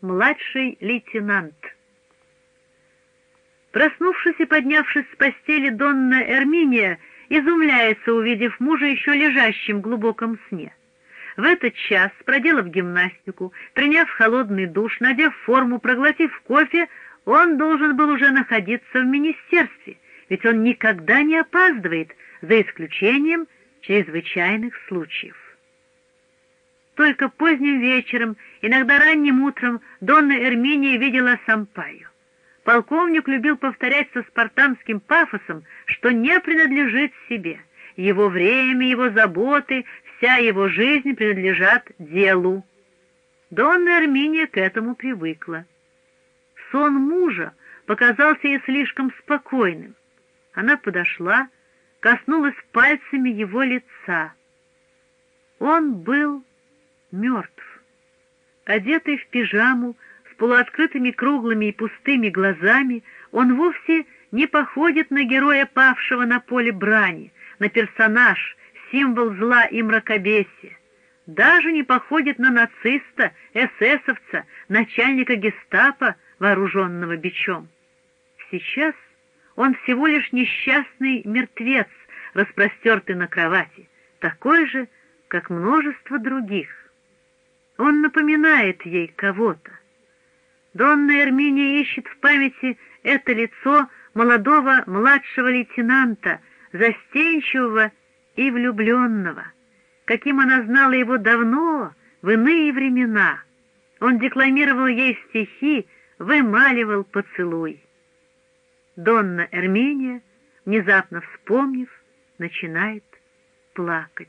младший лейтенант. Проснувшись и поднявшись с постели, Донна Эрминия изумляется, увидев мужа еще лежащим в глубоком сне. В этот час, проделав гимнастику, приняв холодный душ, надев форму, проглотив кофе, он должен был уже находиться в министерстве, ведь он никогда не опаздывает, за исключением чрезвычайных случаев. Только поздним вечером, иногда ранним утром, Донна Эрминия видела Сампаю. Полковник любил повторять со спартанским пафосом, что не принадлежит себе. Его время, его заботы, вся его жизнь принадлежат делу. Донна Эрминия к этому привыкла. Сон мужа показался ей слишком спокойным. Она подошла, коснулась пальцами его лица. Он был мертв. Одетый в пижаму, с полуоткрытыми круглыми и пустыми глазами, он вовсе не походит на героя, павшего на поле брани, на персонаж, символ зла и мракобесия. Даже не походит на нациста, эсэсовца, начальника гестапо, вооруженного бичом. Сейчас он всего лишь несчастный мертвец, распростертый на кровати, такой же, как множество других. Он напоминает ей кого-то. Донна Эрминия ищет в памяти это лицо молодого младшего лейтенанта, застенчивого и влюбленного, каким она знала его давно, в иные времена. Он декламировал ей стихи, вымаливал поцелуй. Донна Эрминия, внезапно вспомнив, начинает плакать.